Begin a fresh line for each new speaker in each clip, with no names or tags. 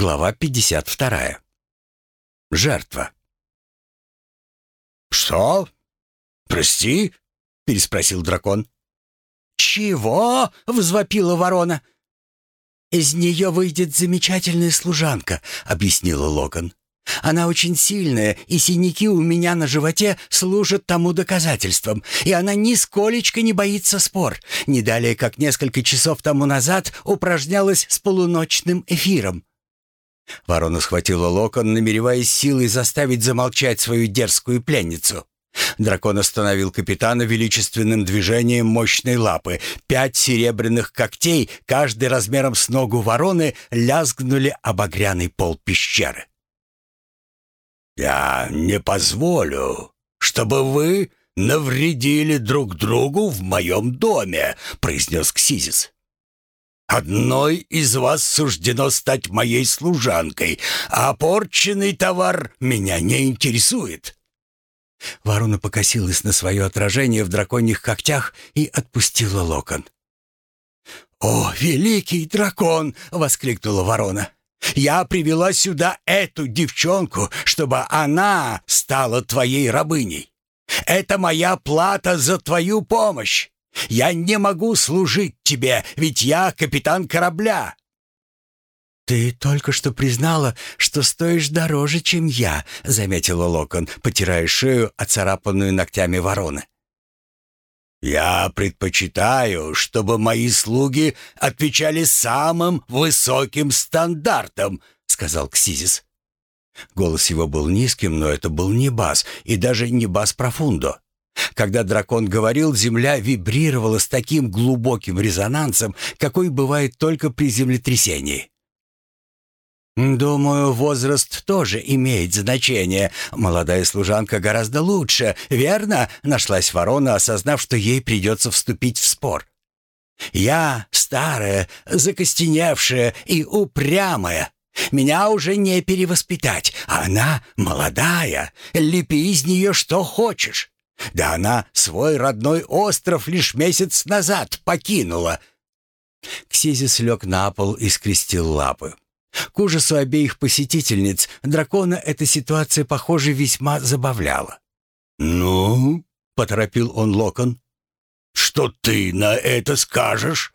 Глава 52. Жертва.
«Что? Прости?» — переспросил дракон.
«Чего?» — взвопила ворона. «Из нее выйдет замечательная служанка», — объяснила Локон. «Она очень сильная, и синяки у меня на животе служат тому доказательством, и она нисколечко не боится спор. Не далее, как несколько часов тому назад упражнялась с полуночным эфиром».
Ворона схватила локон, намереваясь силой заставить замолчать свою дерзкую пленницу. Дракон остановил капитана величественным движением мощной лапы. Пять серебряных когтей, каждый размером с ногу вороны, лязгнули об огряный пол пещеры.
«Я не позволю, чтобы вы навредили друг другу в моем доме», — произнес Ксизис. Одной из вас суждено стать моей служанкой, а порченный товар меня не интересует».
Ворона покосилась на свое отражение в драконьих когтях и отпустила локон.
«О, великий дракон!» — воскликнула ворона. «Я привела сюда эту девчонку, чтобы она стала твоей рабыней. Это моя плата за твою помощь. Я не могу служить тебе, ведь я капитан корабля».
«Ты только что признала, что стоишь дороже, чем я», — заметила Локон, потирая шею, оцарапанную ногтями вороны.
«Я предпочитаю, чтобы мои слуги отвечали самым высоким стандартам», — сказал Ксизис.
Голос его был низким, но это был не бас, и даже не бас профундо. Когда дракон говорил, земля вибрировала с таким глубоким резонансом, какой бывает только при землетрясении. «Думаю, возраст тоже имеет значение. Молодая служанка гораздо лучше, верно?» — нашлась ворона, осознав, что ей придется вступить в спор. «Я старая, закостеневшая и упрямая. Меня уже не перевоспитать, она молодая. Лепи из нее что хочешь. Да она свой родной остров лишь месяц назад покинула. Ксизис лег на пол и скрестил лапы. К ужасу обеих посетительниц дракона эта ситуация, похоже, весьма забавляла.
«Ну?» — поторопил он Локон. «Что ты на это скажешь?»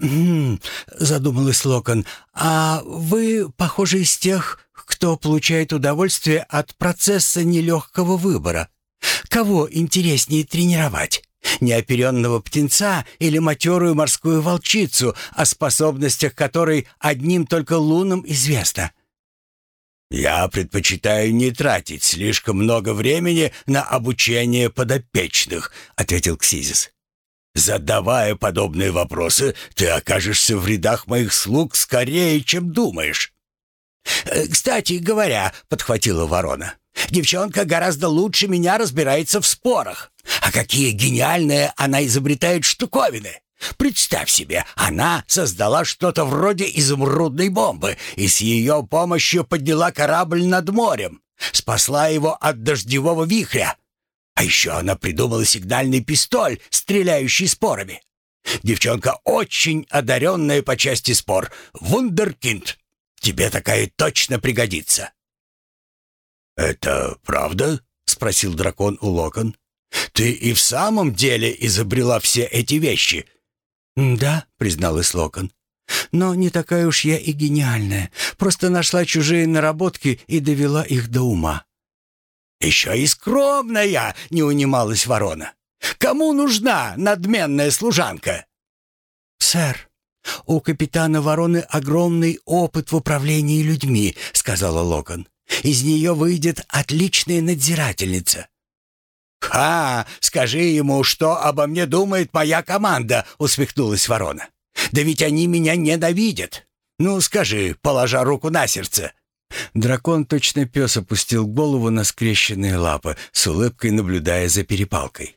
«М задумалась Локон. «А вы, похоже, из тех, кто получает удовольствие от процесса нелегкого выбора. Кого интереснее тренировать? Неоперенного птенца или матерую морскую волчицу, о способностях которой одним только лунам известно?»
«Я предпочитаю не тратить слишком много времени на обучение подопечных», — ответил Ксизис. «Задавая подобные вопросы, ты окажешься в рядах моих слуг скорее, чем думаешь».
«Э, «Кстати говоря», — подхватила ворона, Девчонка гораздо лучше меня разбирается в спорах. А какие гениальные она изобретает штуковины! Представь себе, она создала что-то вроде изумрудной бомбы и с ее помощью подняла корабль над морем, спасла его от дождевого вихря. А еще она придумала сигнальный пистоль, стреляющий спорами. Девчонка очень одаренная по части спор. Вундеркинд. Тебе такая точно пригодится.
«Это правда?» — спросил дракон у Локон. «Ты и в самом деле изобрела все эти вещи?»
«Да», — призналась Локон. «Но не такая уж я и гениальная. Просто нашла чужие наработки и довела их до ума».
«Еще и скромная!» — не унималась ворона. «Кому нужна надменная служанка?»
«Сэр, у капитана Вороны огромный опыт в управлении людьми», — сказала Локон. Из нее выйдет отличная надзирательница».
«Ха! Скажи ему, что обо мне думает моя команда!» — усмехнулась ворона. «Да ведь они меня ненавидят! Ну, скажи, положа руку на сердце!»
Дракон, точно пес, опустил голову на скрещенные лапы, с улыбкой наблюдая за перепалкой.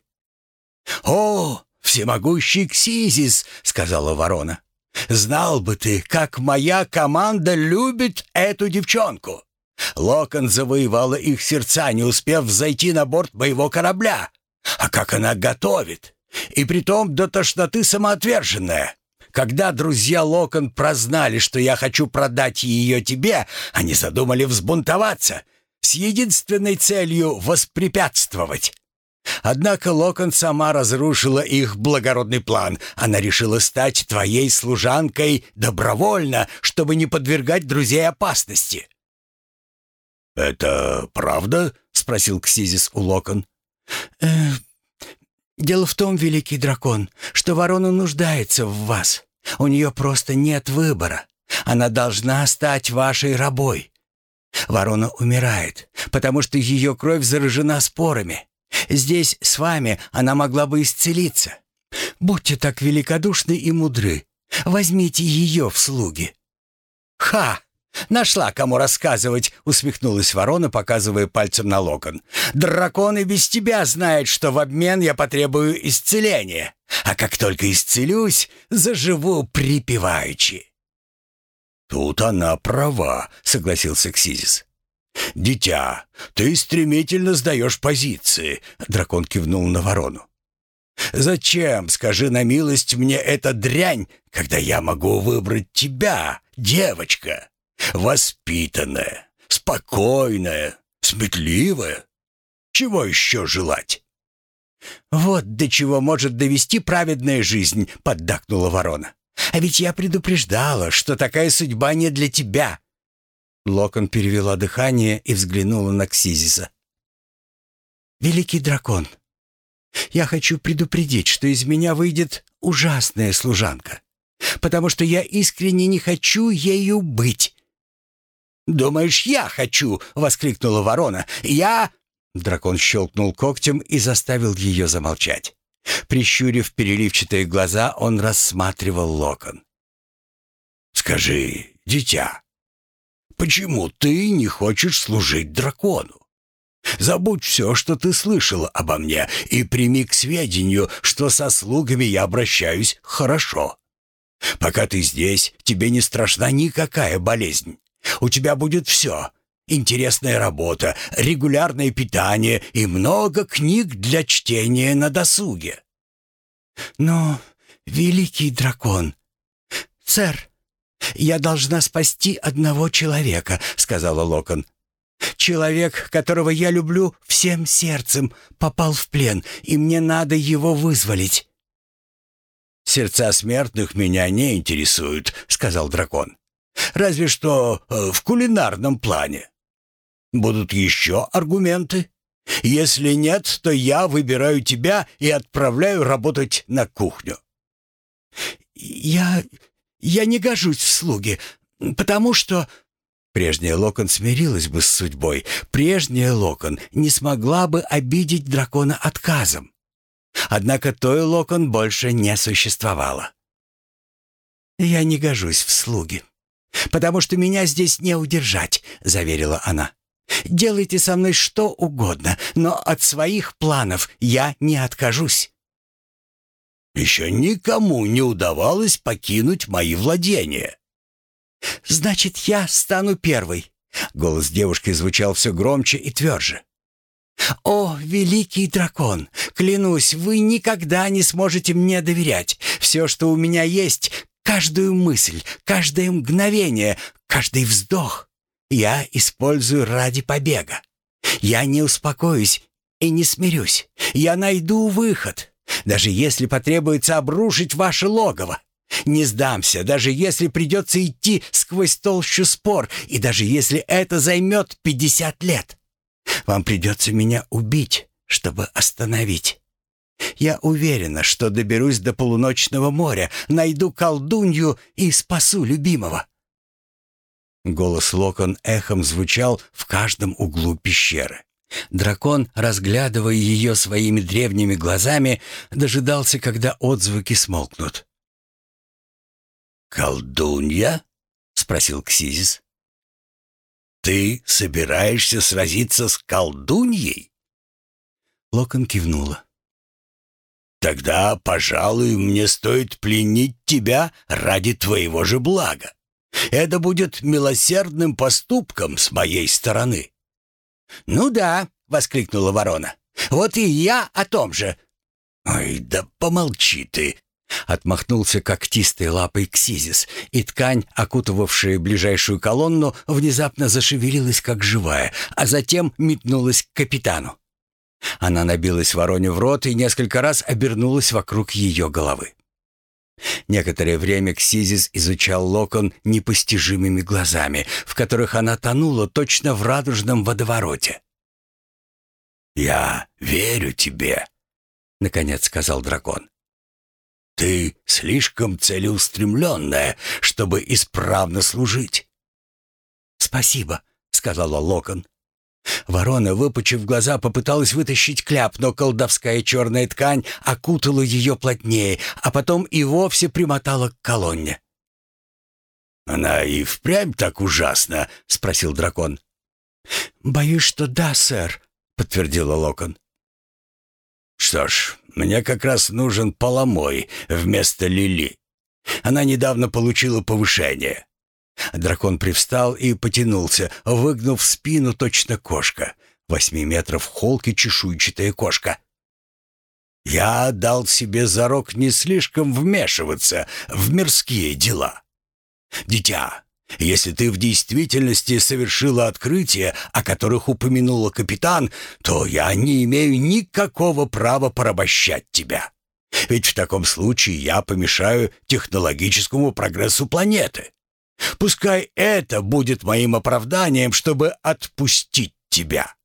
«О, всемогущий Ксизис!» — сказала ворона. «Знал бы ты, как моя команда любит эту девчонку! Локон завоевала их сердца, не успев зайти на борт моего корабля. А как она готовит! И притом до тошноты самоотверженная. Когда друзья Локон прознали, что я хочу продать ее тебе, они задумали взбунтоваться с единственной целью воспрепятствовать. Однако Локон сама разрушила их благородный план. Она решила стать твоей служанкой добровольно, чтобы не подвергать друзей опасности.
«Это правда?» — спросил Ксизис у Локон.
«Э, «Дело в том, великий дракон, что ворона нуждается в вас. У нее просто нет выбора. Она должна стать вашей рабой. Ворона умирает, потому что ее кровь заражена спорами. Здесь с вами она могла бы исцелиться. Будьте так великодушны и мудры. Возьмите ее в слуги». «Ха! Нашла, кому рассказывать!» — усмехнулась ворона, показывая пальцем на локон. «Дракон и без тебя знает, что в обмен я потребую исцеления. А как только исцелюсь, заживу припеваючи».
«Тут она права», — согласился Ксизис. «Дитя, ты стремительно сдаешь позиции», — дракон кивнул на ворону. «Зачем, скажи на милость, мне эта дрянь, когда я могу выбрать тебя, девочка? Воспитанная, спокойная, сметливая. Чего еще желать?»
«Вот до чего может довести праведная жизнь», — поддакнула ворона. «А ведь я предупреждала, что такая судьба не для тебя. Локон перевела дыхание и взглянула на Ксизиса. «Великий дракон, я хочу предупредить, что из меня выйдет ужасная служанка, потому что я искренне не хочу ею быть». «Думаешь, я хочу?» — воскликнула ворона. «Я...» Дракон щелкнул когтем и заставил ее замолчать. Прищурив переливчатые глаза, он рассматривал локон.
«Скажи, дитя, Почему ты не хочешь служить дракону? Забудь все, что ты слышала обо мне, и прими к сведению, что со слугами я обращаюсь хорошо. Пока ты здесь, тебе не страшна никакая болезнь. У тебя будет все. Интересная работа, регулярное питание и много книг для чтения на досуге.
Но, великий дракон... Сэр, «Я должна спасти одного человека», — сказала Локон. «Человек, которого я люблю всем сердцем, попал в плен, и мне надо его вызволить».
«Сердца смертных меня не интересуют», — сказал дракон. «Разве что э, в кулинарном плане. Будут еще аргументы? Если нет, то я выбираю тебя и отправляю работать на кухню».
«Я я не гожусь в слуги, потому что...» Прежняя Локон смирилась бы с судьбой. Прежняя Локон не смогла бы обидеть дракона отказом. Однако той Локон больше не существовало. «Я не гожусь в слуги, потому что меня здесь не удержать», — заверила она. «Делайте со мной что угодно, но от своих планов я не откажусь».
Еще никому не удавалось покинуть мои владения.
«Значит, я стану первой!» Голос девушки звучал все громче и тверже. «О, великий дракон! Клянусь, вы никогда не сможете мне доверять. Все, что у меня есть, каждую мысль, каждое мгновение, каждый вздох, я использую ради побега. Я не успокоюсь и не смирюсь. Я найду выход. Даже если потребуется обрушить ваше логово. Не сдамся, даже если придется идти сквозь толщу спор, и даже если это займет пятьдесят лет. Вам придется меня убить, чтобы остановить. Я уверена, что доберусь до полуночного моря, найду колдунью и спасу любимого». Голос Локон эхом звучал в каждом углу пещеры. Дракон, разглядывая ее своими древними глазами, дожидался, когда отзвуки смолкнут.
«Колдунья?» — спросил Ксизис. «Ты собираешься сразиться с колдуньей?»
Локон кивнула.
«Тогда, пожалуй, мне стоит пленить тебя ради твоего же блага. Это будет милосердным поступком с моей стороны».
«Ну да», — воскликнула ворона. «Вот и я о том же».
«Ой, да помолчи ты».
Отмахнулся когтистой лапой Ксизис, и ткань, окутывавшая ближайшую колонну, внезапно зашевелилась, как живая, а затем метнулась к капитану. Она набилась вороне в рот и несколько раз обернулась вокруг ее головы. Некоторое время Ксизис изучал локон непостижимыми глазами, в которых она тонула точно в радужном водовороте.
«Я верю тебе», — наконец сказал дракон. «Ты слишком целеустремленная, чтобы исправно служить».
«Спасибо», — сказала Локон. Ворона, выпучив глаза, попыталась вытащить кляп, но колдовская черная ткань окутала ее плотнее, а потом и вовсе примотала к колонне.
«Она и впрямь так ужасна?» — спросил дракон.
«Боюсь, что да, сэр», — подтвердила Локон.
«Что ж, мне как раз нужен поломой вместо Лили. Она недавно получила повышение.
Дракон привстал и потянулся, выгнув спину точно кошка. Восьми метров холки чешуйчатая кошка.
«Я дал себе зарок не слишком вмешиваться в мирские дела. Дитя, если ты в действительности совершила открытия, о которых упомянула капитан, то я не имею никакого права порабощать тебя. Ведь в таком случае я помешаю технологическому прогрессу планеты. Пускай это будет моим оправданием, чтобы отпустить тебя».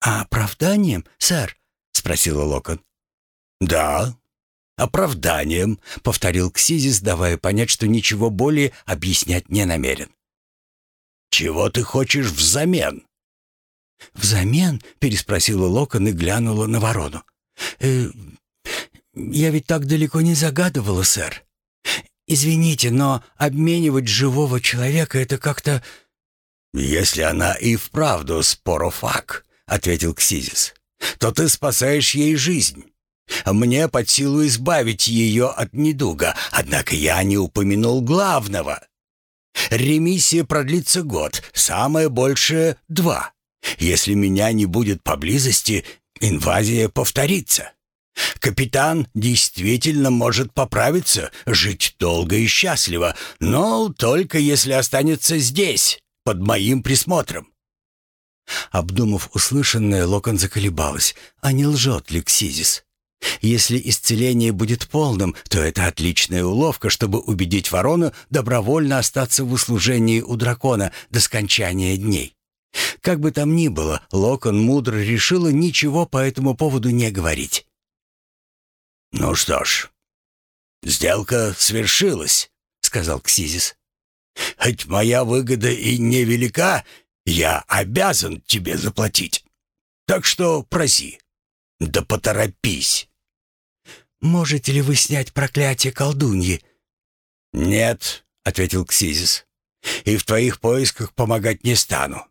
«А оправданием, сэр?» — спросила Локон.
«Да, оправданием», — повторил Ксизис, давая понять, что ничего более объяснять не намерен. «Чего ты хочешь взамен?»
«Взамен?» — переспросила Локон и глянула на ворону. «Э, «Я ведь так далеко не загадывала, сэр. «Извините, но обменивать живого человека — это как-то...»
«Если она и вправду спорофак», — ответил Ксизис, — «то ты спасаешь ей жизнь. Мне под силу избавить ее от недуга, однако я не упомянул главного. Ремиссия продлится год, самое большее — два. Если меня не будет поблизости, инвазия повторится. Капитан действительно может поправиться, жить долго и счастливо, но только если останется здесь, под моим присмотром.
Обдумав услышанное, Локон заколебалась, а не лжет ли Ксизис? Если исцеление будет полным, то это отличная уловка, чтобы убедить ворону добровольно остаться в услужении у дракона до скончания дней. Как бы там ни было, Локон мудро решила ничего по этому поводу не говорить.
«Ну что ж, сделка свершилась», — сказал Ксизис. «Хоть моя выгода и невелика, я обязан тебе заплатить. Так что проси, да поторопись».
«Можете ли вы снять проклятие колдуньи?»
«Нет», — ответил Ксизис, — «и в твоих поисках помогать не стану.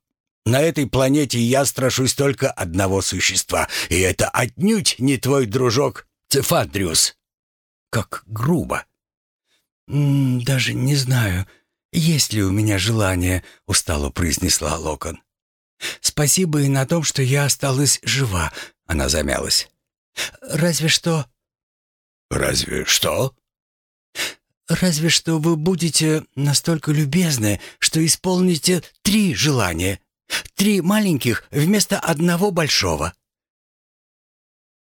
На этой планете я страшусь только одного существа, и это отнюдь не твой дружок Цефадриус.
Как грубо. «М -м, «Даже не знаю, есть ли у меня желание», — устало произнесла Локон. «Спасибо и на том, что я осталась жива», — она замялась. «Разве что...»
«Разве что?»
«Разве что вы будете настолько любезны, что исполните три желания. Три маленьких вместо одного большого».